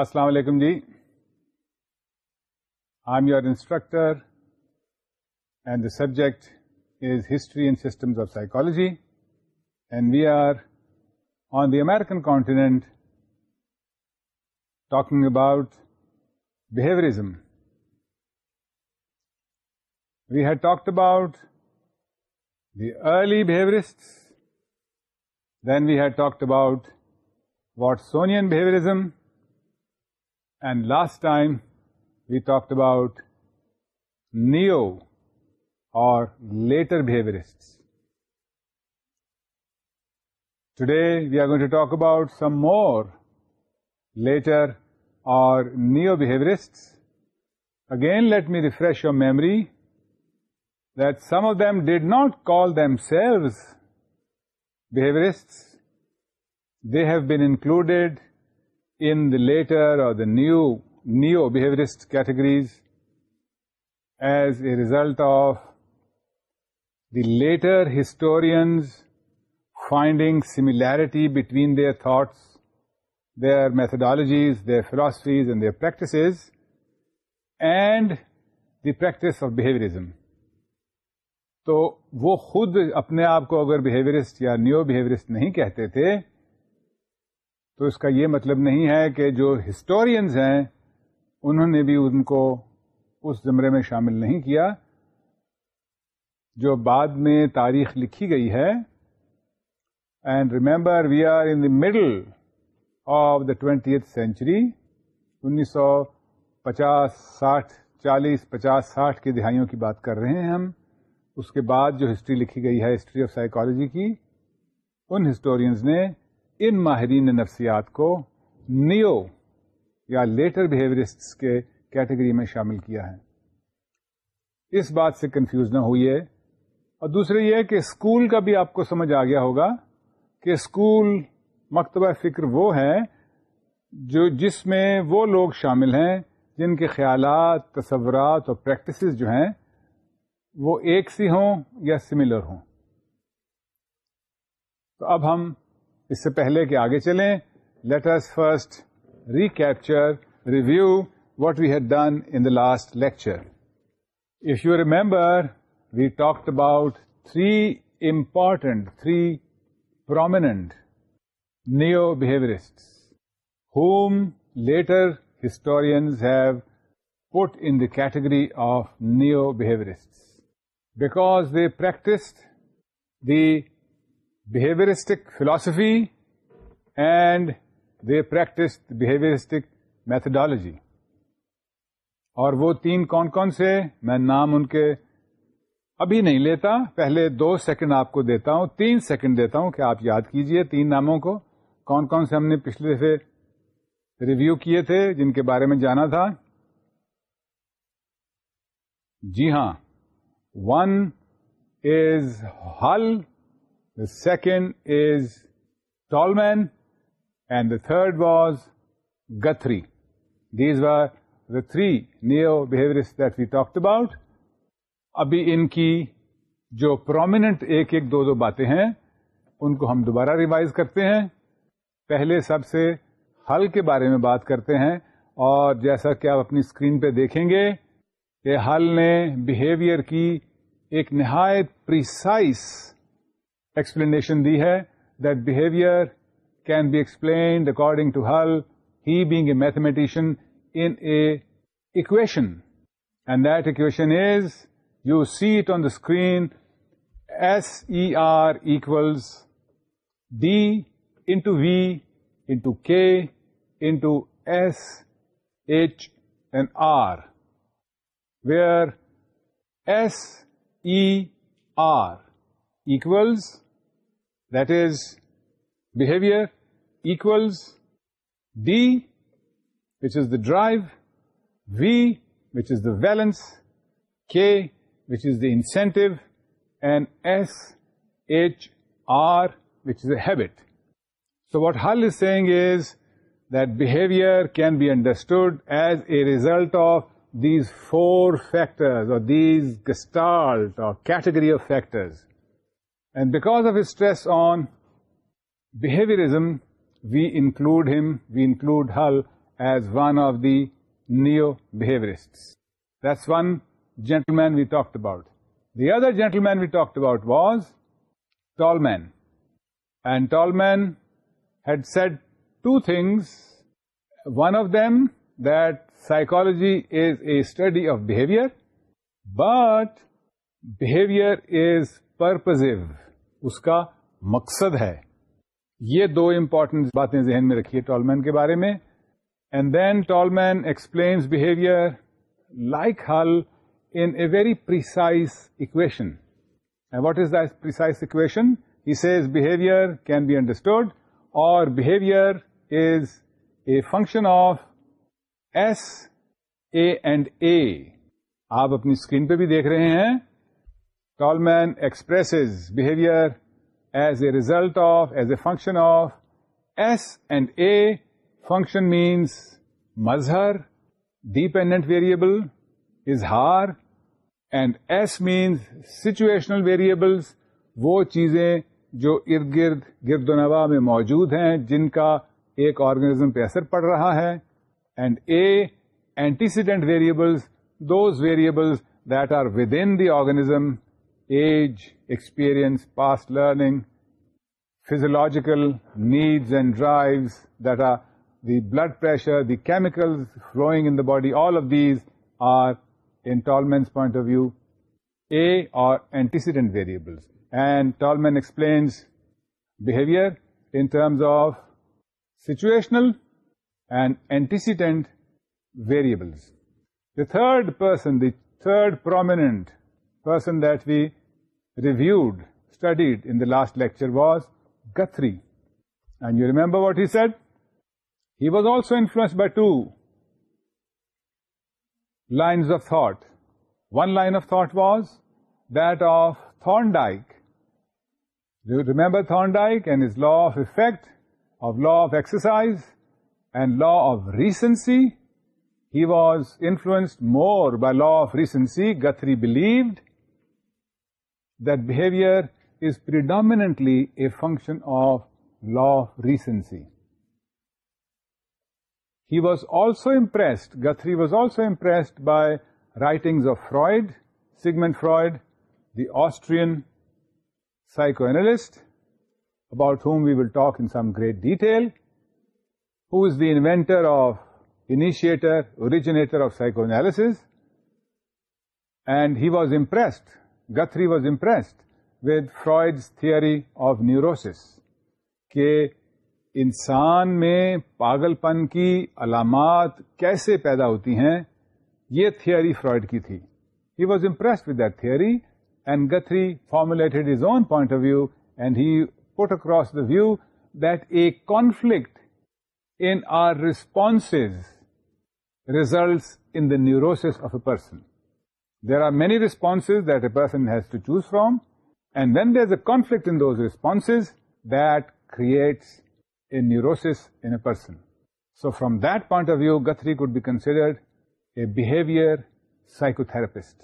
السلام علیکم جی I am your instructor and the subject is history and systems of psychology and we are on the American continent talking about behaviourism we had talked about the early behaviourist then we had talked about what Sony behaviourism And last time we talked about neo or later behaviorists. Today we are going to talk about some more later or neo behaviorists. Again, let me refresh your memory that some of them did not call themselves behaviorists. They have been included in the later or the new neo-behaviorist categories as a result of the later historians finding similarity between their thoughts, their methodologies, their philosophies and their practices and the practice of behaviorism. تو وہ خود اپنے آپ کو اگر behaviourist یا new behaviourist نہیں کہتے تھے تو اس کا یہ مطلب نہیں ہے کہ جو ہسٹورینز ہیں انہوں نے بھی ان کو اس زمرے میں شامل نہیں کیا جو بعد میں تاریخ لکھی گئی ہے and remember we are in the middle of the twentieth century انیس سو پچاس ساٹھ چالیس پچاس ساٹھ کی دہائیوں کی بات کر رہے ہیں ہم اس کے بعد جو ہسٹری لکھی گئی ہے ہسٹری آف سائیکالوجی کی ان ہسٹورینز نے ان ماہرین نفسیات کو نیو یا لیٹر بہیو کے کیٹیگری میں شامل کیا ہے اس بات سے کنفیوز نہ ہوئی اور دوسرے یہ کہ اسکول کا بھی آپ کو سمجھ آ گیا ہوگا کہ اسکول مکتبہ فکر وہ ہے جو جس میں وہ لوگ شامل ہیں جن کے خیالات تصورات اور پریکٹسز جو ہیں وہ ایک سی ہوں یا سملر ہوں تو اب ہم اس سے پہلے کہ آگے چلیں as first recapture review what we had done in the last lecture if you remember we talked about three important three prominent neo behaviourist whom later historians have put in category of neo behaviourist because they practised the behaviouristic philosophy and the practice behaviouristic methodology اور وہ تین کون کون سے میں نام ان کے ابھی نہیں لیتا پہلے دو سیکنڈ آپ کو دیتا ہوں تین سیکنڈ دیتا ہوں کہ آپ یاد کیجئے تین ناموں کو کون کون سے ہم نے پچھلے سے ریویو کیے تھے جن کے بارے میں جانا تھا جی ہاں one is Hull the second is Tolman, and the third was Guthrie. These were the three neo-behaviorists that we talked about. ابھی ان کی جو پرومیننٹ ایک ایک دو دو باتیں ہیں ان کو ہم دوبارہ ریوائز کرتے ہیں پہلے سب سے حل کے بارے میں بات کرتے ہیں اور جیسا کہ آپ اپنی اسکرین پہ دیکھیں گے کہ حل نے بیہیویئر کی ایک نہایت precise explanation di hai that behavior can be explained according to Hull, he being a mathematician, in a equation, and that equation is, you see it on the screen, SER equals D into V into K into S, H and R, where SER equals that is behavior equals D, which is the drive, V, which is the valence, K, which is the incentive, and S, H, R, which is a habit. So what Hull is saying is that behavior can be understood as a result of these four factors or these gestalt or category of factors. And because of his stress on behaviorism, we include Hull as one of the neo-behaviorists. That's one gentleman we talked about. The other gentleman we talked about was Tallman. And Tallman had said two things. One of them, that psychology is a study of behavior, but behavior is purposive اس کا مقصد ہے یہ دو important باتیں ذہن میں رکھیے ٹالمین tool مین کے بارے میں and then Tolman explains behaviour like Hull in a very equation what is he says equation can be understood اور behaviour is a function of S A and A آپ اپنی اسکرین پہ بھی دیکھ رہے ہیں as a result of as a function of S and A function means Mazhar dependent variable اظہار and S means situational variables وہ چیزیں جو ارد گرد گرد و نوا میں موجود ہیں جن کا ایک آرگنیزم پہ اثر پڑ رہا ہے and a antecedent سیڈنٹ variables those variables that are within the organism age, experience, past learning, physiological needs and drives that are the blood pressure, the chemicals flowing in the body, all of these are, in Tallman's point of view, A or antecedent variables. And Tallman explains behavior in terms of situational and antecedent variables. The third prominent person that we reviewed, studied in the last lecture was Guthrie. And you remember what he said? He was also influenced by two lines of thought. One line of thought was that of Thorndike. Do you remember Thorndike and his law of effect, of law of exercise, and law of recency? He was influenced more by law of recency, Guthrie believed, that behavior is predominantly a function of law of recency. He was also impressed, Guthrie was also impressed by writings of Freud, Sigmund Freud, the Austrian psychoanalyst, about whom we will talk in some great detail, who is the inventor of, originator of psychoanalysis, and he was impressed Guthrie was impressed with Freud theory of neurosis کہ انسان میں پاگل پن کی علامات کیسے پیدا ہوتی ہیں یہ تھیئری فرائڈ کی تھی he was impressed with that theory and Guthrie formulated his own point of view and he put across the view that a conflict in our response results in the neurosis of a person There are many responses that a person has to choose from, and when there's a conflict in those responses, that creates a neurosis in a person. So from that point of view, Guthrie could be considered a behavior psychotherapist.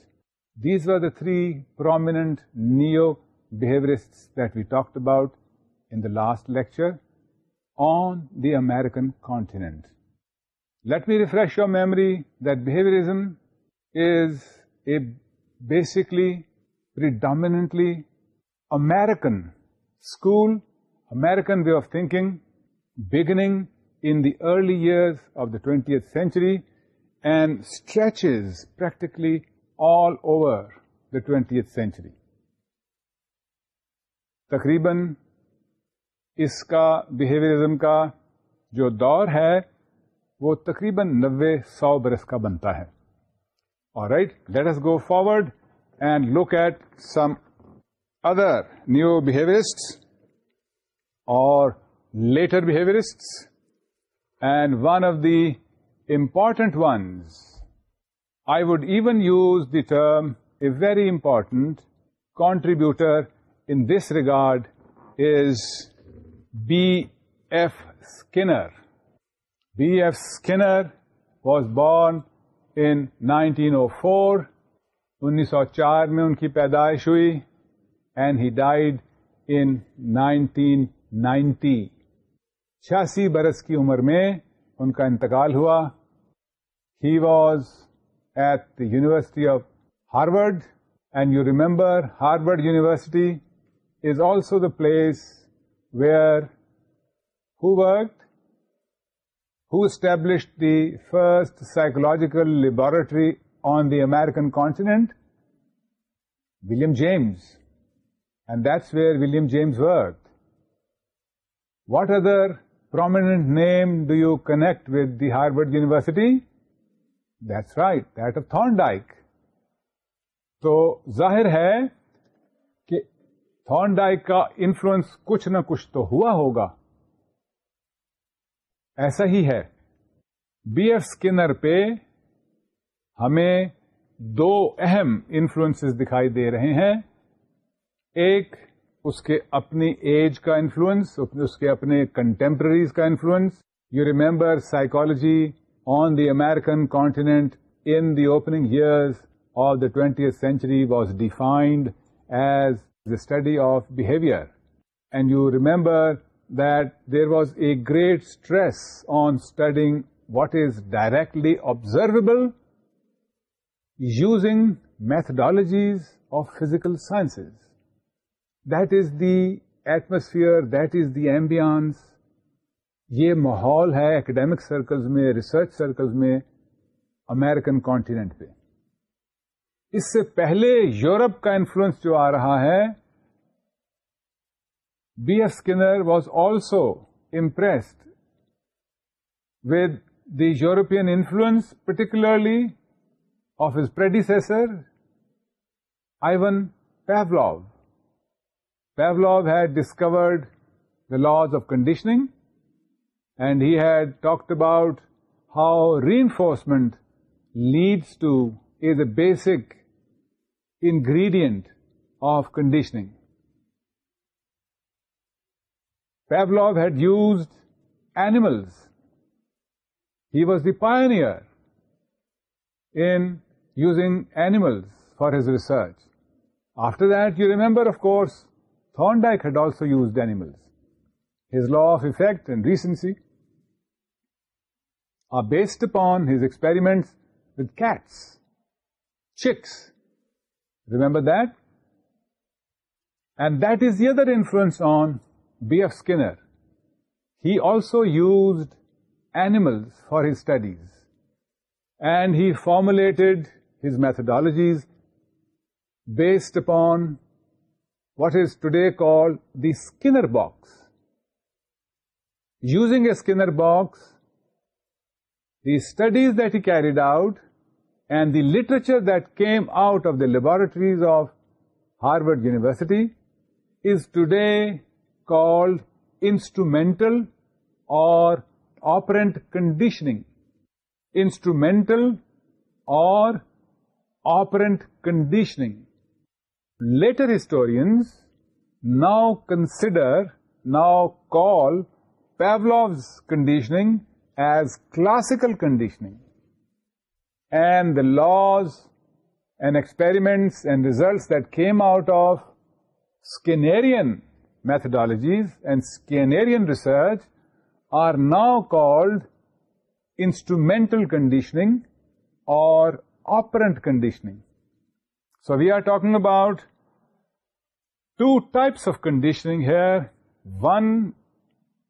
These were the three prominent neo-behaviorists that we talked about in the last lecture on the American continent. Let me refresh your memory that behaviorism is a basically predominantly American school, American way of thinking, beginning in the early years of the 20th century and stretches practically all over the 20th century. تقریباً اس کا behaviourism کا جو دور ہے وہ تقریباً نوے سو برس کا بنتا ہے Alright, let us go forward and look at some other neo-behaviorists or later behaviorists, and one of the important ones, I would even use the term a very important contributor in this regard, is B.F. Skinner. B.F. Skinner was born nineteen o four انیس سو چار میں ان کی پیدائش ہوئی and he died in nineteen چھیاسی برس کی عمر میں ان کا انتقال ہوا he was at the university of Harvard and you remember Harvard university is also the place where who work who establish the first psychological laboratory on the American continent William James and that's was what are prominent name do you connect with the Harvard university right that uh Thorndike تو ظاہر ہے کہ تھن Dyke کا influence کچھ نہ کچھ تو ہوا ہوگا ایسا ہی ہے بی ایف اسکنر پہ ہمیں دو اہم انفلوئنس دکھائی دے رہے ہیں ایک اس کے اپنی ایج کا انفلوئنس اس کے اپنے کنٹمپرریز کا influence you remember psychology on the American continent in the opening years of the twenty century was defined as the study of behaviour and you remember great stress on studying what is directly observable using methodologies of physical science that is the atmosphere, that is the ambience. یہ ماحول ہے academic circles میں research circles میں American continent پہ اس سے پہلے Europe کا انفلوئنس جو آ رہا ہے B.F. Skinner was also impressed with the European influence, particularly of his predecessor, Ivan Pavlov. Pavlov had discovered the laws of conditioning, and he had talked about how reinforcement leads to, is a basic ingredient of conditioning. Pavlov had used animals. He was the pioneer in using animals for his research. After that, you remember, of course, Thorndike had also used animals. His law of effect and recency are based upon his experiments with cats, chicks. Remember that? And that is the other influence on B.F. Skinner, he also used animals for his studies, and he formulated his methodologies based upon what is today called the Skinner box. Using a Skinner box, the studies that he carried out and the literature that came out of the laboratories of Harvard University is today instrumental اور operant conditioning instrumental اور آپ conditioning later hence now consider now call Pavlov's conditioning as classical conditioning and the laws and experiments and results they came out of Skinnerian methodologies and Skinnerian research are now called instrumental conditioning or operant conditioning. So we are talking about two types of conditioning here, one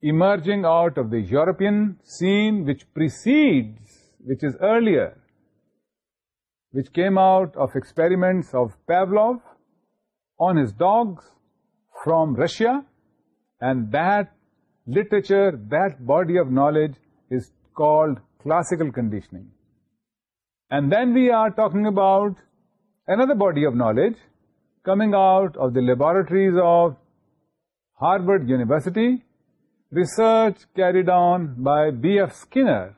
emerging out of the European scene which precedes, which is earlier, which came out of experiments of Pavlov on his dogs, from Russia, and that literature, that body of knowledge is called classical conditioning. And then we are talking about another body of knowledge coming out of the laboratories of Harvard University, research carried on by B.F. Skinner,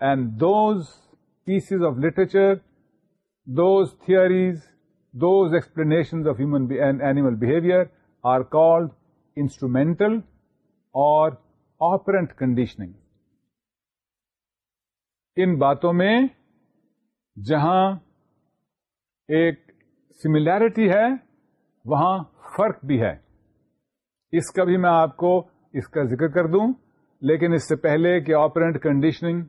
and those pieces of literature, those theories, those explanations of human and animal behavior are called instrumental or operant conditioning ان باتوں میں جہاں ایک similarity ہے وہاں فرق بھی ہے اس کا بھی میں آپ کو اس کا ذکر کر دوں لیکن اس سے پہلے کہ آپرینٹ کنڈیشننگ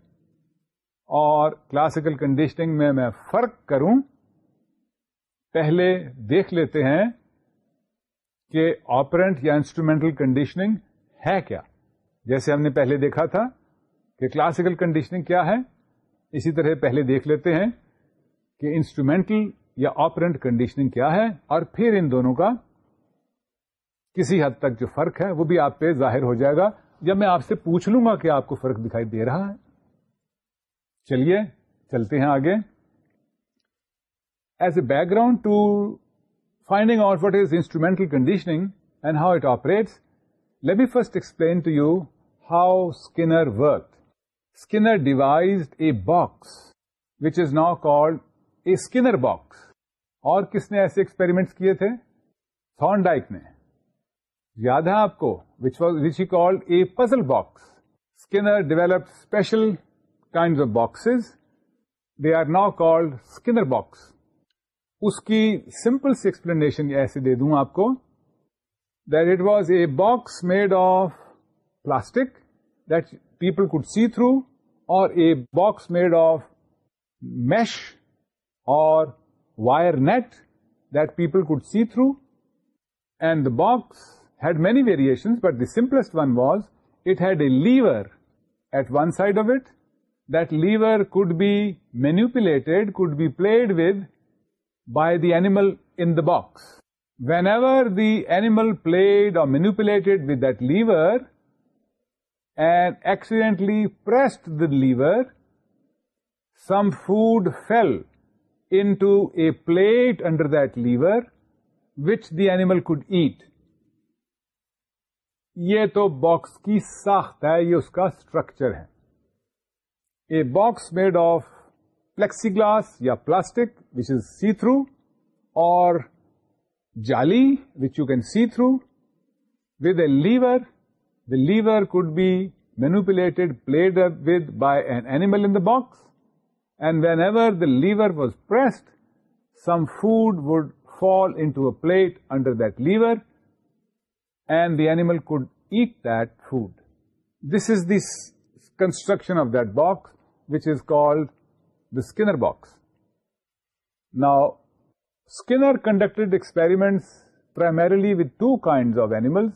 اور کلاسیکل کنڈیشننگ میں میں فرق کروں پہلے دیکھ لیتے ہیں کہ آپرنٹ یا انسٹرومینٹل کنڈیشننگ ہے کیا جیسے ہم نے پہلے دیکھا تھا کہ کلاسیکل کنڈیشننگ کیا ہے اسی طرح پہلے دیکھ لیتے ہیں کہ انسٹرومینٹل یا آپرنٹ کنڈیشننگ کیا ہے اور پھر ان دونوں کا کسی حد تک جو فرق ہے وہ بھی آپ پہ ظاہر ہو جائے گا جب میں آپ سے پوچھ لوں گا کہ آپ کو فرق دکھائی دے رہا ہے چلیے چلتے ہیں آگے as a background to finding out what is instrumental conditioning and how it operates let be first explain to you how Skinner worth devised a box which is now called a box اور کس نے ایسے experiment کیے تھے تھارن Dyke نے یاد ہے آپ کوچ ای could a puzzle box Skinner develop special times of box they are now called Skinner box اس کی سمپل سی ایکسپلینیشن ایسے دے دوں آپ کو that it was a box made of plastic that people could see through or a box made of mesh or wire net that people could see through and the box had many variation but the simplest one was it had a lever at one side of it that lever could be manipulated could be played with by the the box whenever the played or or with with lever and accidentally pressed the lever some food fell into a plate under that lever which the animal could eat یہ تو box کی ساخت ہے یہ اس کا structure ہے a box made of plexiglass ya plastic which is see-through, or jali which you can see through, with a lever. The lever could be manipulated, played with by an animal in the box, and whenever the lever was pressed, some food would fall into a plate under that lever, and the animal could eat that food. This is the construction of that box, which is called Skinner box نا Skinner conduct experiments primarily with two kind of animal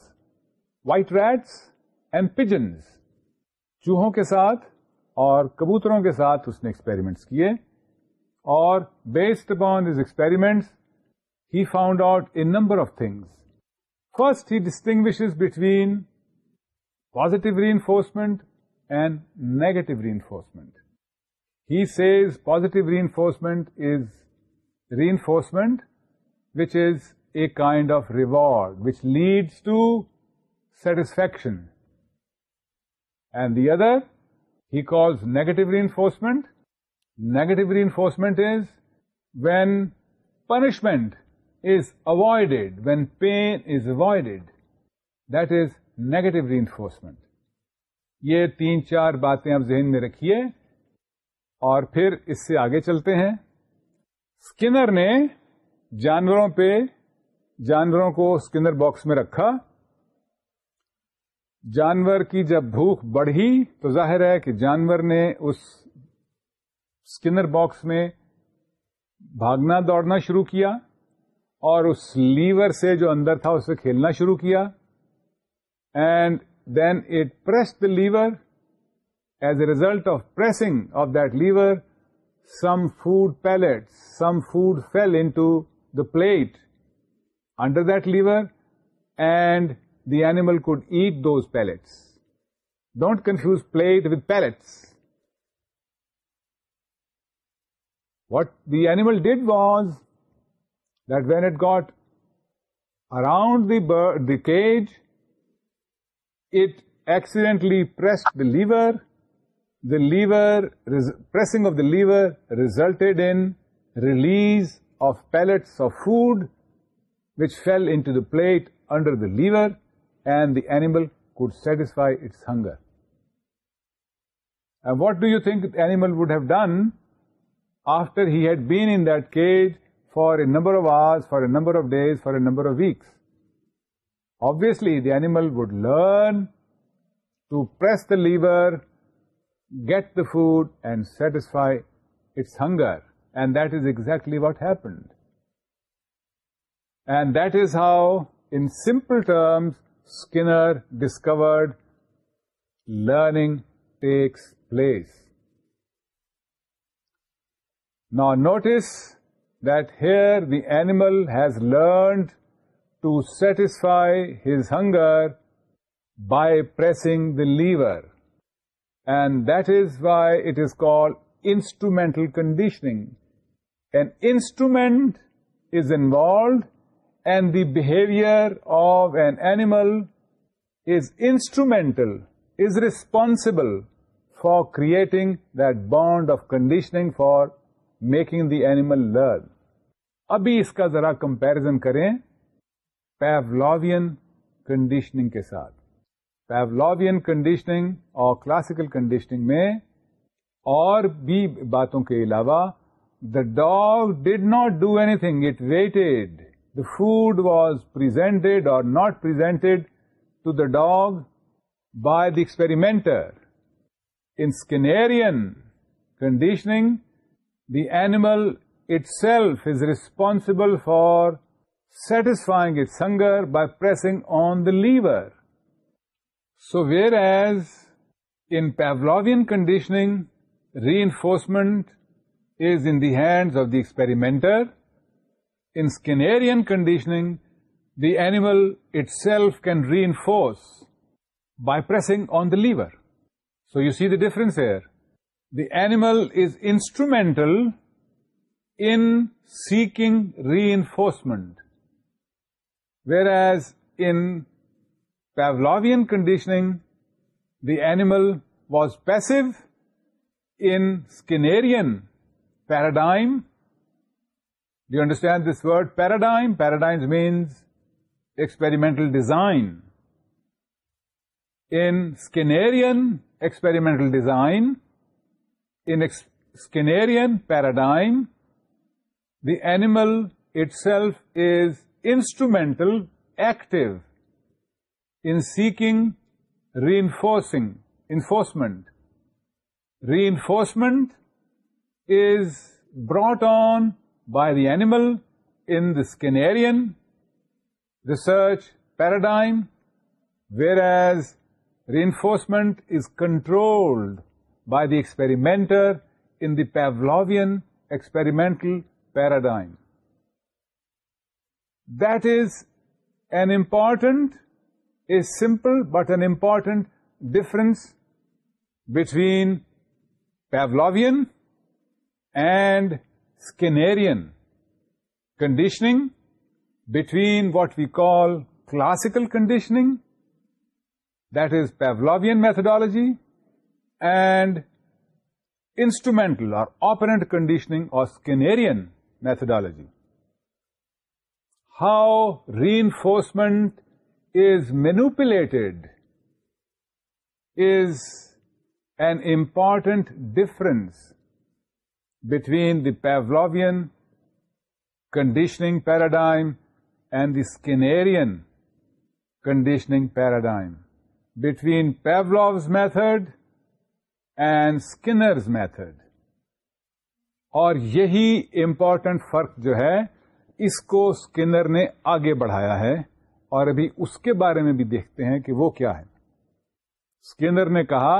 white rats and pigeons چوہوں کے ساتھ اور کبوتروں کے ساتھ اس نے experiments کیے اور based upon these experiments he found out a number of things first he distinguish between positive reinforcement and negative reinforcement he says positive reinforcement is reinforcement which is a kind of reward which leads to satisfaction and the other he کایفورسمنٹ negative reinforcement is when punishment is avoided when pain is avoided that is negative reinforcement یہ تین چار باتیں آپ ذہن میں رکھیے اور پھر اس سے آگے چلتے ہیں اسکنر نے جانوروں پہ جانوروں کو اسکنر باکس میں رکھا جانور کی جب بھوک بڑھی تو ظاہر ہے کہ جانور نے اس اسکنر باکس میں بھاگنا دوڑنا شروع کیا اور اس لیور سے جو اندر تھا اسے کھیلنا شروع کیا and then it press the lever as a result of pressing of that lever, some food pellets, some food fell into the plate under that lever, and the animal could eat those pellets. Don't confuse plate with pellets. What the animal did was that when it got around the cage, it accidentally pressed the lever the lever, pressing of the lever resulted in release of pellets of food which fell into the plate under the lever, and the animal could satisfy its hunger. And what do you think the animal would have done after he had been in that cage for a number of hours, for a number of days, for a number of weeks? Obviously, the animal would learn to press the lever get the food and satisfy its hunger. And that is exactly what happened. And that is how, in simple terms, Skinner discovered learning takes place. Now notice that here the animal has learned to satisfy his hunger by pressing the lever. And this why it is call instrumental conditioning and instrument is involved and the behaviour of an animal is instrumental is responsible for creating دونڈ of conditioning for making the animal learn ابھی اس کا ذرا comparison کریں پیولاوئن conditioning کے ساتھ Pavlov conditioning اور classical conditioning میں اور بھی باتوں کے علاوہ the dog did not do anything it waited the food was presented اور not presented to the dog by the experimenter in Skinnerian conditioning the animal itself is responsible for satisfying it hunger by pressing on the lever So whereas in Pavlovian conditioning, reinforcement is in the hands of the experimenter, in Skinnerian conditioning, the animal itself can reinforce by pressing on the lever. So you see the difference here. The animal is instrumental in seeking reinforcement, whereas in Pavlovian conditioning, the animal was passive. In Skinnerian paradigm, do you understand this word paradigm? Paradigm means experimental design. In Skinnerian experimental design, in Skinnerian paradigm, the animal itself is instrumental, active in seeking enforcement. Reinforcement is brought on by the animal in the Skinnerian research paradigm, whereas reinforcement is controlled by the experimenter in the Pavlovian experimental paradigm. That is an important a simple but an important difference between Pavlovian and Skinnerian conditioning, between what we call classical conditioning, that is Pavlovian methodology, and instrumental or operant conditioning or Skinnerian methodology. How reinforcement manipulated is an important difference between the Pavlovian conditioning paradigm and the Skinnerian conditioning paradigm between Pavlov's method and Skinner's method اور یہی important فرق جو ہے اس کو Skinner نے آگے بڑھایا ہے اور ابھی اس کے بارے میں بھی دیکھتے ہیں کہ وہ کیا ہے اسکینر نے کہا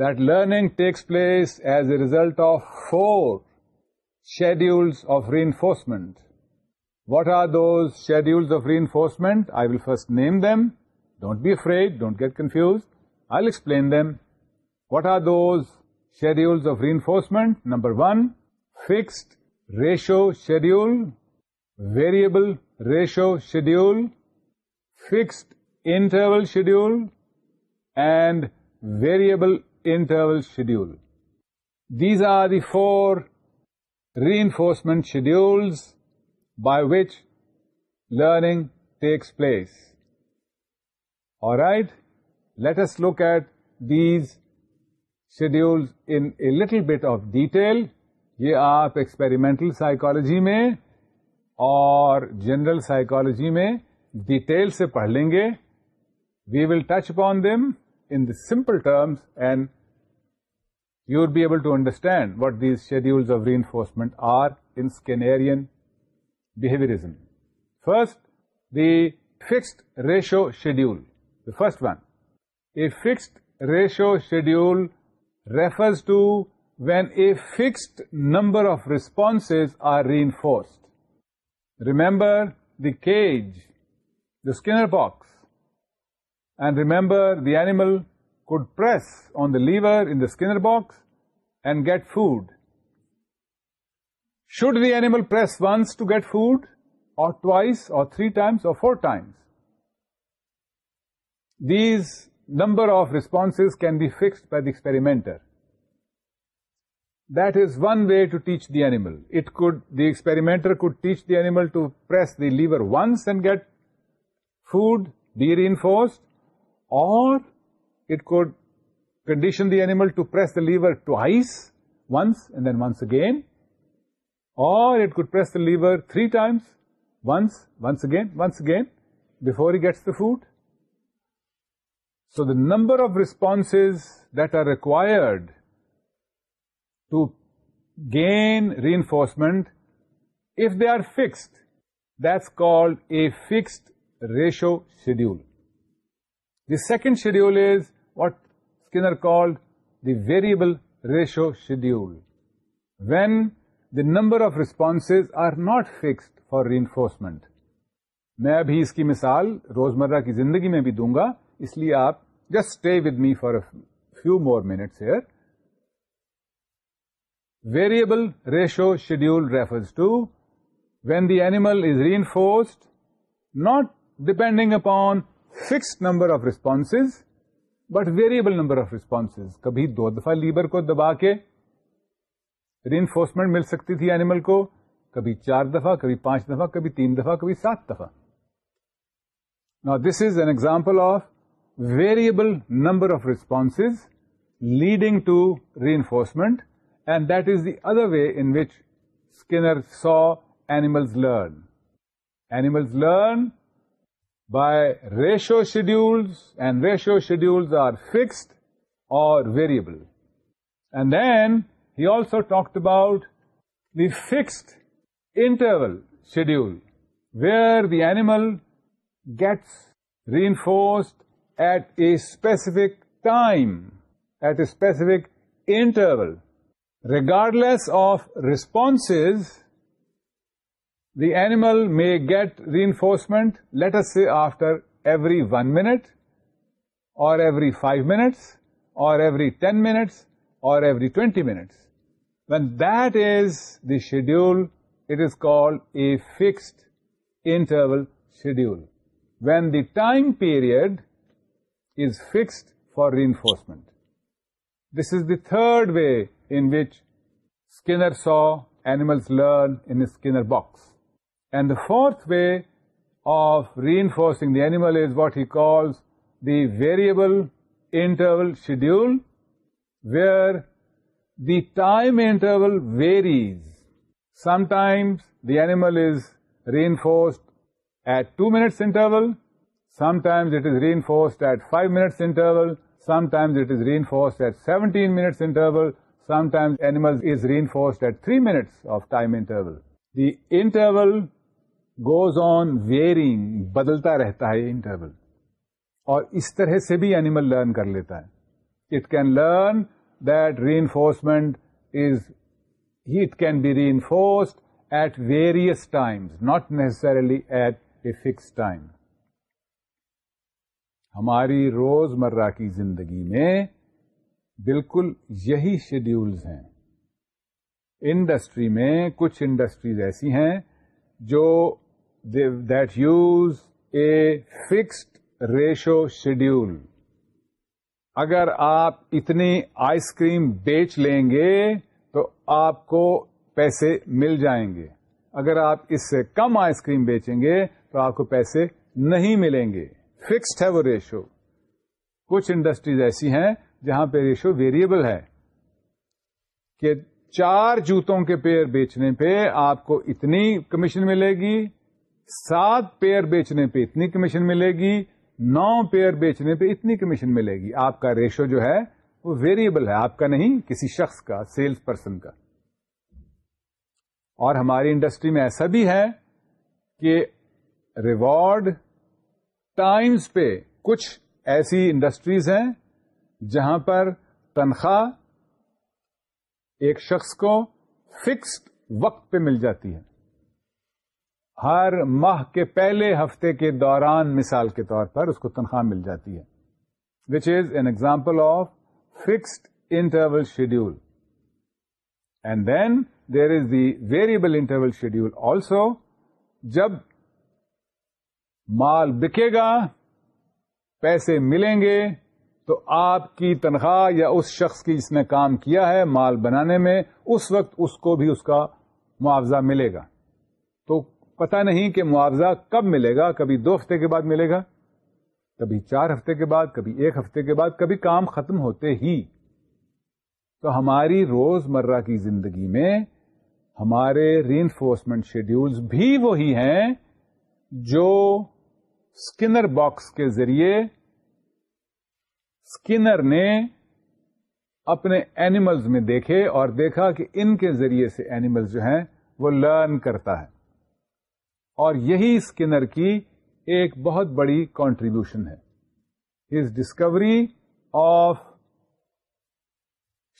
that learning takes place as a result of four schedules of reinforcement what are those schedules of reinforcement I will first name them don't be afraid don't get confuse I explain them what are those schedules of reinforcement number one fixed ratio schedule variable ratio schedule fixed interval schedule and variable interval schedule these are the four reinforcement schedules by which learning takes place اور right let's look at these schedule until bit of detail یہ آپ experimental psychology میں اور general psychology میں detail سے پڑھ لیں گے we will touch upon them in the simple terms and you would be able to understand what these schedules of reinforcement are in Skinnerian behaviourism first the fixed ratio schedule first one a fixed ratio schedule refers to when a fixed number of response are reinforce Remember the cage, the Skinner box, and remember the animal could press on the lever in the Skinner box and get food. Should the animal press once to get food, or twice, or three times, or four times? These number of responses can be fixed by the experimenter. That is one way to teach the animal. The experimenter could teach the animal to press the lever once and get food de-reinforced, or it could condition the animal to press the lever twice, once and then once again, or it could press the lever 3 times, once again, before he gets the food. So the number of responses that are required to if they if they are fixed a called a schedule. Ratio schedule the second schedule what called the variable ratio schedule. When the number of responses are not fixed for reinforcement. میں ابھی اس کی مثال روزمرہ کی زندگی میں بھی دوں گا اس لیے آپ just stay with me for few more minutes here variable ratio schedule refers to when the animal is reinforced not depending upon fix number of response but variable number of response کبھی دو دفعہ labour کو دبا کے reinforcement مل سکتی تھی animal کو کبھی چار دفعہ کبھی پانچ دفعہ کبھی تین دفع کبھی سات دفع this is an example of variable number of response leading to reinforcement And that is the other way in which Skinner saw animals learn. Animals learn by ratio schedules, and ratio schedules are fixed or variable. And then he also talked about the fixed interval schedule, where the animal gets reinforced at a specific time, at a specific interval regardless of responses, the animal may get reinforcement, let us say after every 1 minute, or every 5 minutes, or every 10 minutes, or every 20 minutes. When that is the schedule, it is called a fixed interval schedule. When the time period is fixed for reinforcement. This is the third way in which Skinner saw animals learn in a Skinner box. And the fourth way of reinforcing the animal is what he calls the variable interval schedule, where the time interval varies. Sometimes the animal is reinforced at 2 minutes interval, sometimes it is reinforced at 5 minutes interval, sometimes it is reinforced at 17 minutes interval, goes on vary بدلتا رہتا ہے اور اس طرح سے بھی animal learn کر لیتا ہے it can learn that reinforcement is it can be reinforced at various time not necessarily at a fix time ہماری روز مرہ کی زندگی میں بالکل یہی شیڈیولز ہیں انڈسٹری میں کچھ انڈسٹریز ایسی ہیں جو that use a fixed ratio schedule اگر آپ اتنی آئس کریم بیچ لیں گے تو آپ کو پیسے مل جائیں گے اگر آپ اس سے کم آئس کریم بیچیں گے تو آپ کو پیسے نہیں ملیں گے فکسڈ ہے وہ ریشو کچھ انڈسٹریز ایسی ہیں جہاں پہ ریشو ویریبل ہے کہ چار جوتوں کے پیر بیچنے پہ آپ کو اتنی کمیشن ملے گی سات پیر بیچنے پہ اتنی کمیشن ملے گی نو پیر بیچنے پہ اتنی کمیشن ملے گی آپ کا ریشو جو ہے وہ ویریبل ہے آپ کا نہیں کسی شخص کا سیلس پرسن کا اور ہماری انڈسٹری میں ایسا بھی ہے کہ ریوارڈ ٹائمز پہ کچھ ایسی انڈسٹریز ہیں جہاں پر تنخواہ ایک شخص کو فکسڈ وقت پہ مل جاتی ہے ہر ماہ کے پہلے ہفتے کے دوران مثال کے طور پر اس کو تنخواہ مل جاتی ہے which is an example of fixed interval schedule and then there is the variable interval schedule also جب مال بکے گا پیسے ملیں گے تو آپ کی تنخواہ یا اس شخص کی جس نے کام کیا ہے مال بنانے میں اس وقت اس کو بھی اس کا معاوضہ ملے گا تو پتا نہیں کہ معاوضہ کب ملے گا کبھی دو ہفتے کے بعد ملے گا کبھی چار ہفتے کے بعد کبھی ایک ہفتے کے بعد کبھی کام ختم ہوتے ہی تو ہماری روز مرہ کی زندگی میں ہمارے ری انفورسمنٹ شیڈیول بھی وہی ہیں جو اسکنر باکس کے ذریعے اسکنر نے اپنے اینیملز میں دیکھے اور دیکھا کہ ان کے ذریعے سے اینیمل جو ہیں وہ لرن کرتا ہے اور یہی اسکنر کی ایک بہت بڑی کانٹریبیوشن ہے his discovery of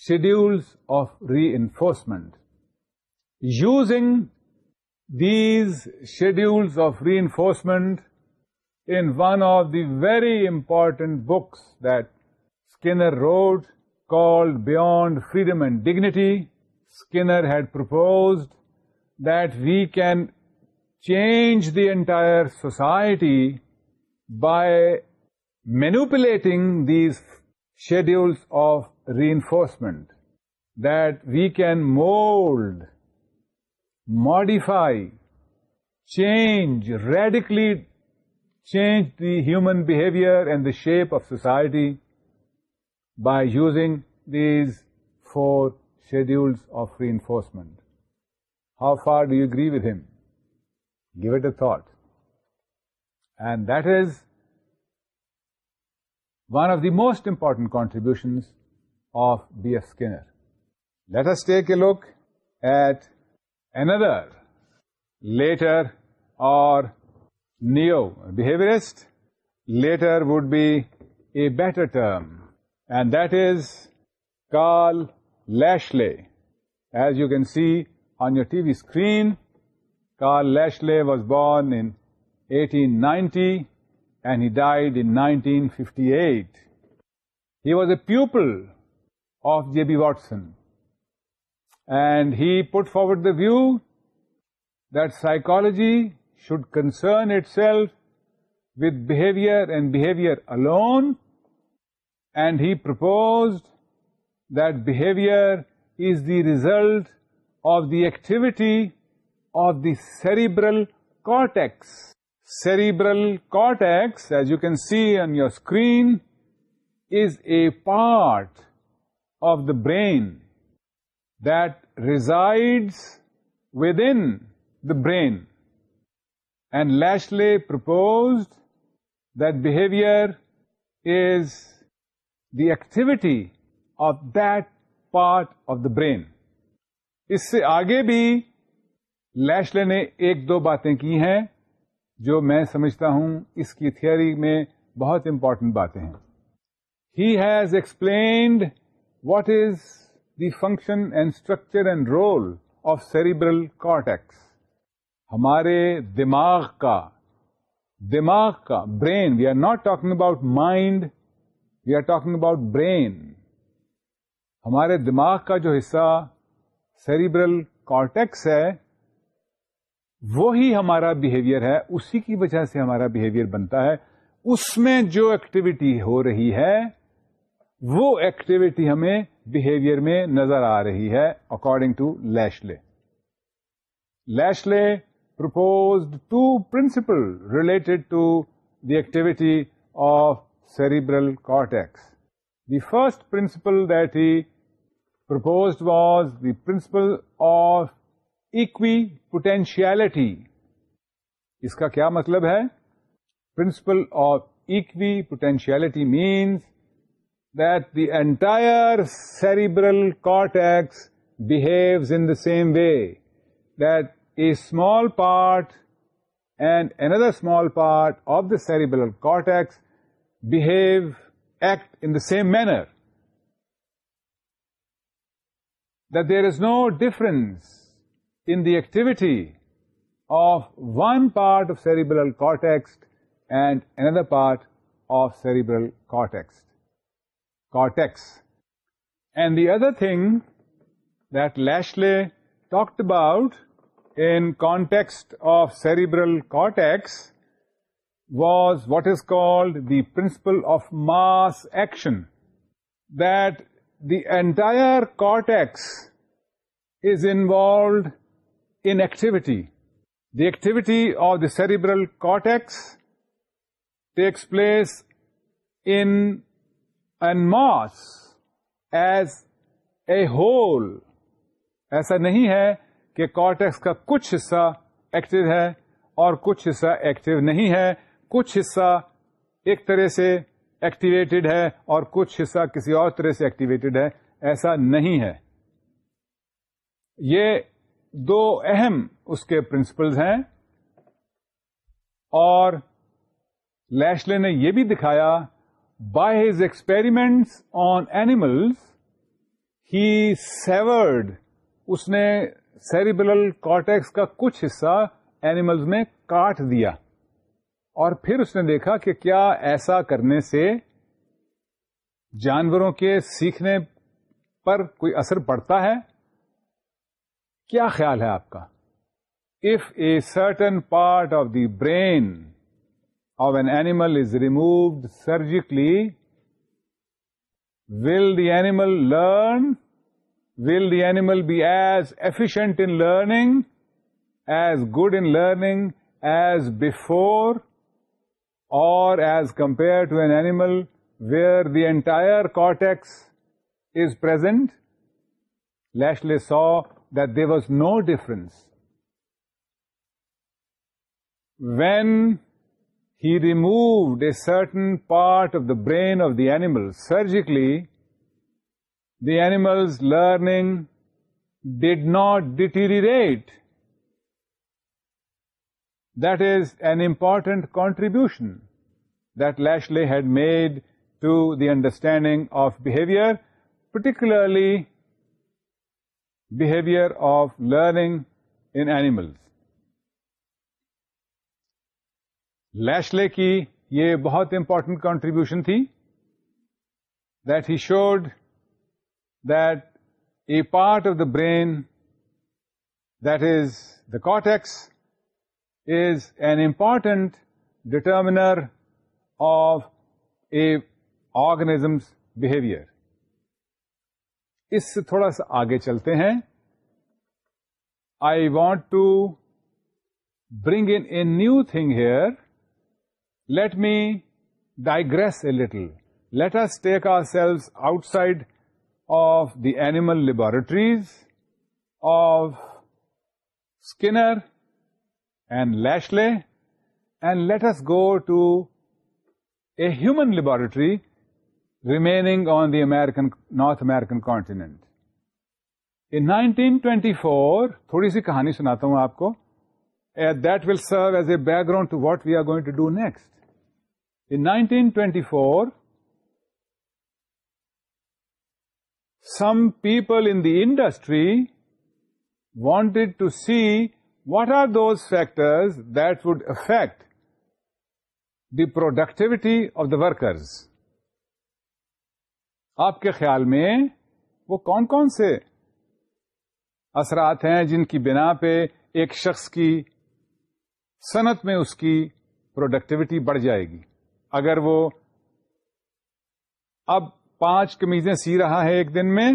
schedules of reinforcement using these schedules of reinforcement in one of the very important books that Skinner wrote, called Beyond Freedom and Dignity, Skinner had proposed that we can change the entire society by manipulating these schedules of reinforcement, that we can mold, modify, change, radically change the human behavior and the shape of society by using these four schedules of reinforcement. How far do you agree with him? Give it a thought. And that is one of the most important contributions of B.F. Skinner. Let us take a look at another later or neo-behaviorist. Later would be a better term and that is Carl Lashley. As you can see on your TV screen, Carl Lashley was born in 1890 and he died in 1958. He was a pupil of J.B. Watson, and he put forward the view that psychology should concern itself with behavior and behavior alone, and he proposed that behavior is the result of the activity of the cerebral cortex. Cerebral cortex, as you can see on your screen, is a part of the brain that resides within the brain. And Lashley proposed that behavior is the activity of that part of the brain اس سے آگے بھی lash نے ایک دو باتیں کی ہیں جو میں سمجھتا ہوں اس کی تھھیری میں بہت امپورٹنٹ باتیں ہیں he has explained what is the function and structure and role of cerebral cortex ہمارے دماغ کا دماغ کا brain we are not talking about mind we are talking about brain ہمارے دماغ کا جو حصہ سیریبرل کارٹیکس ہے وہ ہمارا بیہیویئر ہے اسی کی وجہ سے ہمارا بہیویئر بنتا ہے اس میں جو ایکٹیویٹی ہو رہی ہے وہ ایکٹیویٹی ہمیں بہیویئر میں نظر آ رہی ہے according to Lashley Lashley principle related to the activity of cerebral cortex. The first principle that he proposed was the principle of equipotentiality. اس کا کیا مطلب ہے principle of equipotentiality means that the entire cerebral cortex behaves in the same way that a small part and another small part of the cerebral cortex behave, act in the same manner. That there is no difference in the activity of one part of cerebral cortex and another part of cerebral cortex. And the other thing that Lashley talked about in context of cerebral cortex is what is called the principle of mass action that the is cortex is involved The the activity of cerebral cerebral takes takes place in mass as a whole ایسا نہیں ہے کہ cortex کا کچھ حصہ active ہے اور کچھ حصہ ایکٹیو نہیں ہے کچھ حصہ ایک طرح سے ایکٹیویٹیڈ ہے اور کچھ حصہ کسی اور طرح سے ایکٹیویٹیڈ ہے ایسا نہیں ہے یہ دو اہم اس کے پرنسپلز ہیں اور لیشلے نے یہ بھی دکھایا by his experiments on animals he severed اس نے سیریبل کارٹیکس کا کچھ حصہ اینیملز میں کاٹ دیا اور پھر اس نے دیکھا کہ کیا ایسا کرنے سے جانوروں کے سیکھنے پر کوئی اثر پڑتا ہے کیا خیال ہے آپ کا if a certain part of the brain of an animal is removed surgically will the animal learn will the animal be as efficient in learning as good in learning as before or as compared to an animal where the entire cortex is present. Lashley saw that there was no difference. When he removed a certain part of the brain of the animal surgically, the animal's learning did not deteriorate. That is an important contribution. That Lashley had made to the understanding of behaviour particularly behaviour of learning ان لے کی یہ بہت important contribution تھی that he showed that a part of the brain that is the cortex is an important determiner of a organism's behaviour اس سے تھوڑا سا آگے چلتے ہیں I want to bring in a new thing here let me digress a little let's take ourselves outside of the animal laboratories of Skinner and Lashley and let's go to human laboratory remaining on the American North American continent in nineteen twenty تھوڑی سی کہانی سناتا ہوں آپ کو that will serve as a background to what we are going to do next in 1924 some people in the industry wanted to see what are those factors that would affect the productivity of the workers آپ کے خیال میں وہ کون کون سے اثرات ہیں جن کی بنا پہ ایک شخص کی صنعت میں اس کی پروڈکٹیوٹی بڑھ جائے گی اگر وہ اب پانچ کمیزیں سی رہا ہے ایک دن میں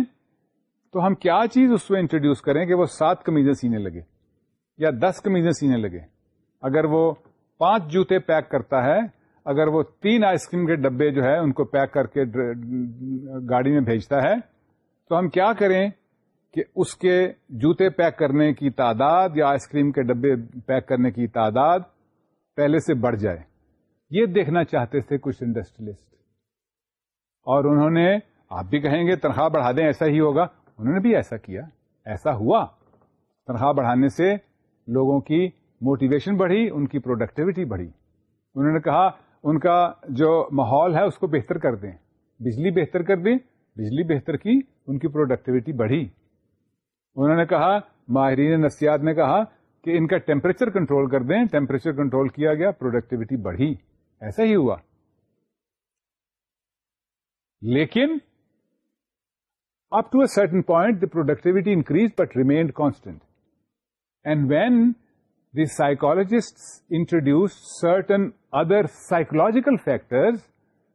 تو ہم کیا چیز اس میں انٹروڈیوس کریں کہ وہ سات کمیزیں سینے لگے یا دس کمیزیں سینے لگے اگر وہ پانچ جوتے پیک کرتا ہے اگر وہ تین آئس کریم کے ڈبے جو ہے ان کو پیک کر کے گاڑی میں بھیجتا ہے تو ہم کیا کریں کہ اس کے جوتے پیک کرنے کی تعداد یا آئس کریم کے ڈبے پیک کرنے کی تعداد پہلے سے بڑھ جائے یہ دیکھنا چاہتے تھے کچھ انڈسٹریلسٹ اور انہوں نے آپ بھی کہیں گے تنخواہ بڑھا دیں ایسا ہی ہوگا انہوں نے بھی ایسا کیا ایسا ہوا تنخواہ بڑھانے سے لوگوں کی موٹیویشن بڑھی ان کی پروڈکٹیوٹی بڑھی انہوں نے کہا ان کا جو ماحول ہے اس کو بہتر کر دیں بجلی بہتر کر دیں بجلی بہتر کی ان کی پروڈکٹیوٹی بڑھی انہوں نے کہا ماہرین نسیات نے کہا کہ ان کا ٹیمپریچر کنٹرول کر دیں ٹیمپریچر کنٹرول کیا گیا پروڈکٹیوٹی بڑھی ایسا ہی ہوا لیکن up to a certain point the productivity increase but remained constant and when the psychologists introduced certain other psychological factors,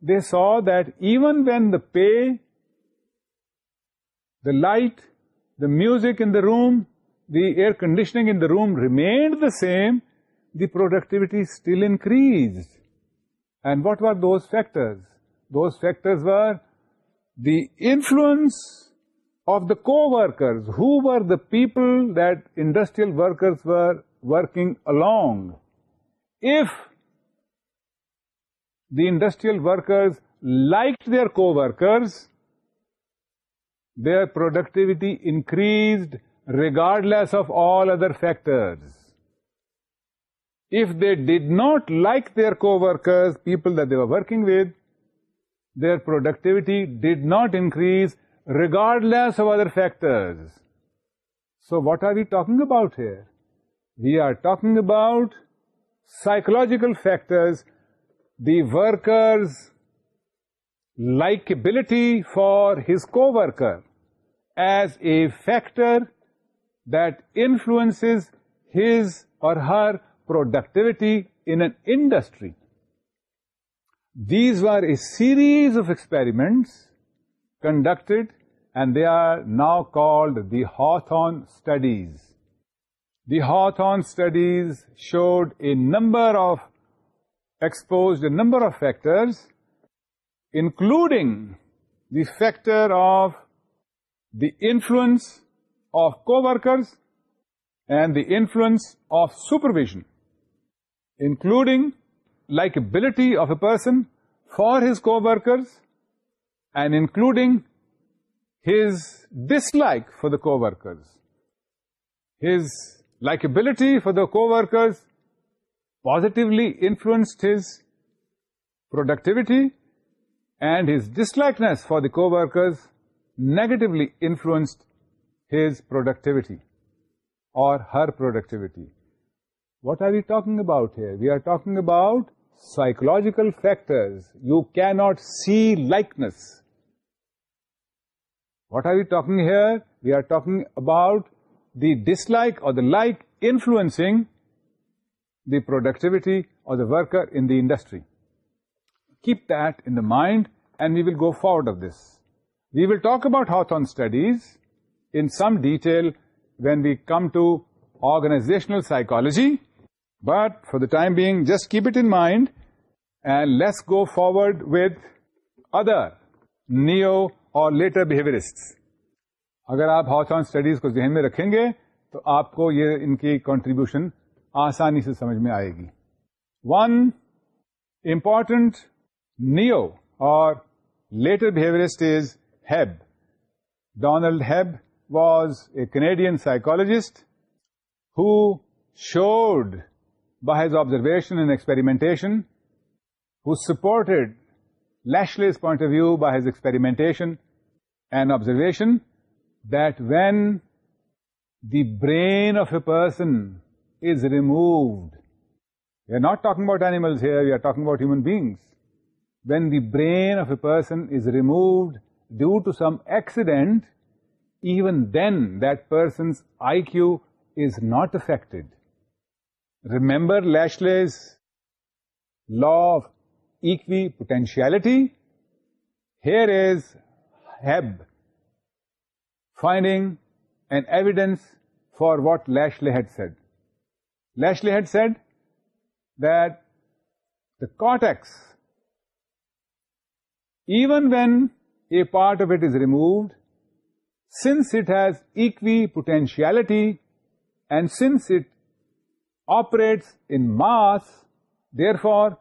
they saw that even when the pay, the light, the music in the room, the air conditioning in the room remained the same, the productivity still increased. And what were those factors? Those factors were the influence of the co-workers. Who were the people that industrial workers were working along. If the industrial workers liked their co-workers, their productivity increased regardless of all other factors. If they did not like their co-workers, people that they were working with, their productivity did not increase regardless of other factors. So what are we talking about here? We are talking about psychological factors, the worker's likability for his co-worker as a factor that influences his or her productivity in an industry. These were a series of experiments conducted, and they are now called the Hawthorne studies. The Hawthorne studies showed exposed a number of factors, including the factor of the influence of co-workers and the influence of supervision, including likability of a person for his co-workers and including his dislike for the co-workers, his Likability for the co-workers positively influenced his productivity, and his dislikeness for the co-workers negatively influenced his productivity or her productivity. What are we talking about here? We are talking about psychological factors. You cannot see likeness. What are we talking here? We are talking about the dislike or the like influencing the productivity or the worker in the industry. Keep that in the mind, and we will go forward of this. We will talk about Hawthorne studies in some detail when we come to organizational psychology, but for the time being, just keep it in mind, and let's go forward with other neo or later behaviorists. اگر آپ ہاؤس آن studies کو ذہن میں رکھیں گے تو آپ کو یہ ان کی کنٹریبیوشن آسانی سے سمجھ میں آئے گی ون امپورٹنٹ نیو اور later behaviourist is Hebb Donald Hebb was a Canadian who showed by his observation and experimentation who supported Lashley's point of view by his experimentation and observation that when the brain of a person is removed, we are not talking about animals here, we are talking about human beings. When the brain of a person is removed due to some accident, even then that person's IQ is not affected. Remember Lashlay's law of equipotentiality? Here is Hebb finding an evidence for what Lashley had said. Lashley had said that the cortex, even when a part of it is removed, since it has equipotentiality and since it operates in mass, therefore,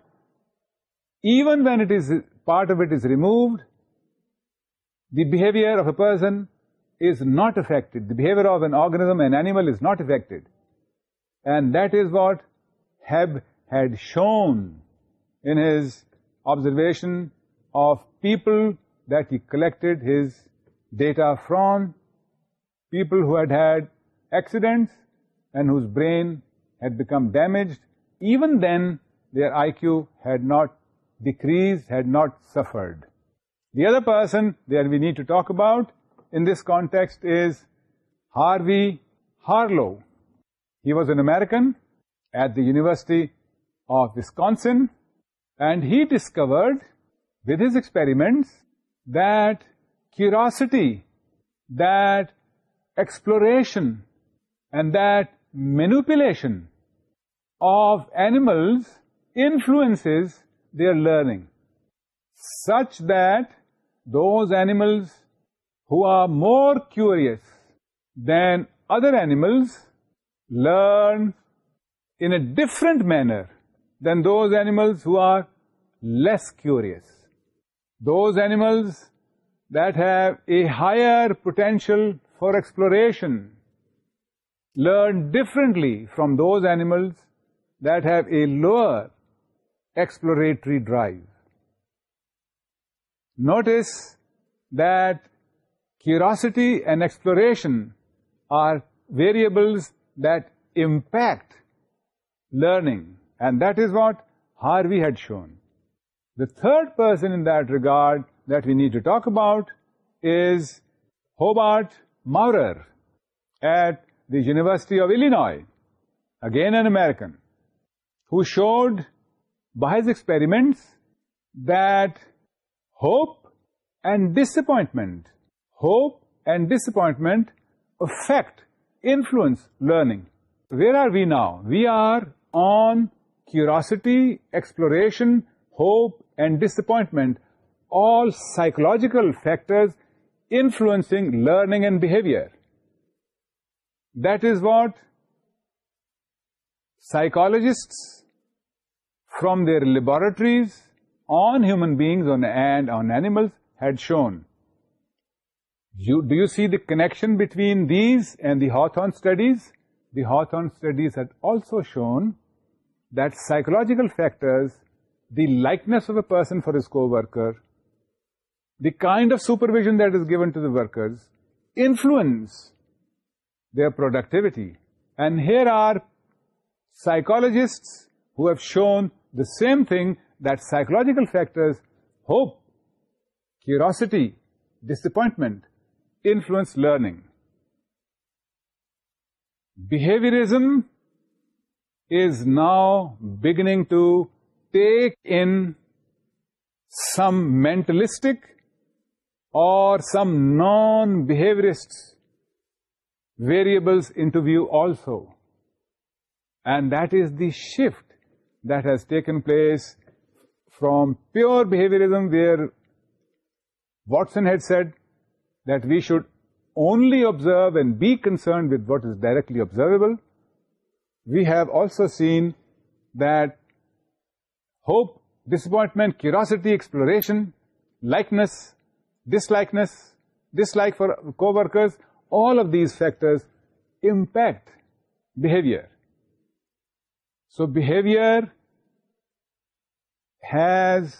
even when part of it is removed, the behavior of a person is not affected. The behavior of an organism, an animal, is not affected. And that is what Hebb had shown in his observation of people that he collected his data from, people who had had accidents and whose brain had become damaged. Even then, their IQ had not decreased, had not suffered. The other person that we need to talk about in this context is Harvey Harlow. He was an American at the University of Wisconsin, and he discovered with his experiments that curiosity, that exploration, and that manipulation of animals influences their learning, such that those animals who are more curious than other animals learn in a different manner than those animals who are less curious. Those animals that have a higher potential for exploration learn differently from those animals that have a lower exploratory drive. Notice that Curiosity and exploration are variables that impact learning, and that is what Harvey had shown. The third person in that regard that we need to talk about is Hobart Maurer at the University of Illinois, again an American, who showed by his experiments that hope and disappointment Hope and disappointment affect, influence learning. Where are we now? We are on curiosity, exploration, hope, and disappointment, all psychological factors influencing learning and behavior. That is what psychologists from their laboratories on human beings and on animals had shown. Do you see the connection between these and the Hawthorne studies? The Hawthorne studies had also shown that psychological factors, the likeness of a person for his co-worker, the kind of supervision that is given to the workers, influence their productivity. And here are psychologists who have shown the same thing, that psychological factors, hope, curiosity, disappointment, influence learning. Behaviorism is now beginning to take in some mentalistic or some non-behaviorist variables into view also. And that is the shift that has taken place from pure behaviorism, where Watson had said that we should only observe and be concerned with what is directly observable. We have also seen that hope, disappointment, curiosity, exploration, likeness, dislikeness, dislike for co-workers, all of these factors impact behavior. So behavior has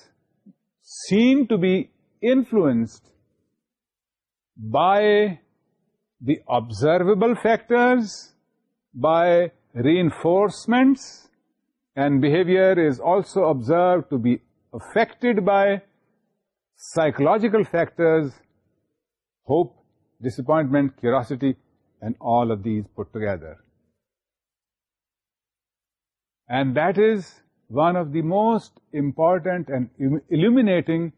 seen to be influenced by the observable factors, by reinforcements, and behavior is also observed to be affected by psychological factors, hope, disappointment, curiosity, and all of these put together. And that is one of the most important and illuminating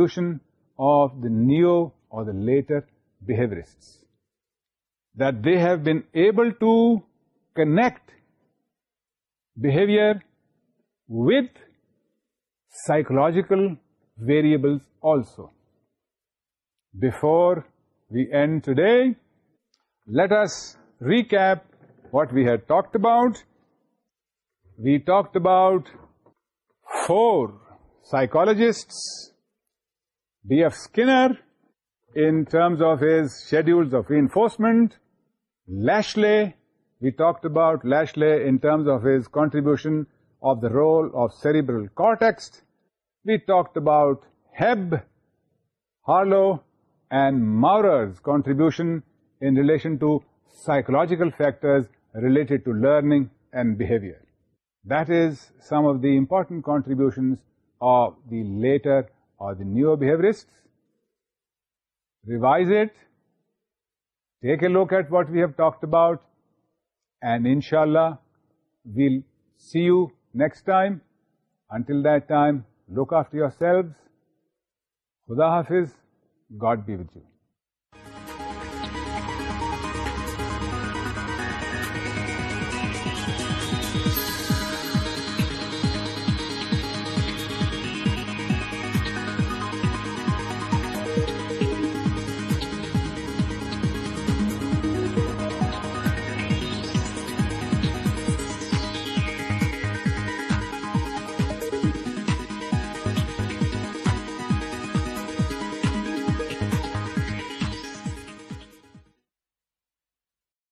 contribution of the neo or the later behaviorists, that they have been able to connect behavior with psychological variables also. Before we end today, let us recap what we had talked about. We talked about 4 psychologists: B.F. Skinner, in terms of his schedules of reinforcement. Lashley, we talked about Lashley in terms of his contribution of the role of cerebral cortex. We talked about Hebb, Harlow, and Maurer's contribution in relation to psychological factors related to learning and behavior. That is some of the important contributions of the later or the neurobehaviorists. Revise it take a look at what we have talked about and ان شاء اللہ we'll see you next time until that time look after yourselves خدا حافظ God be with you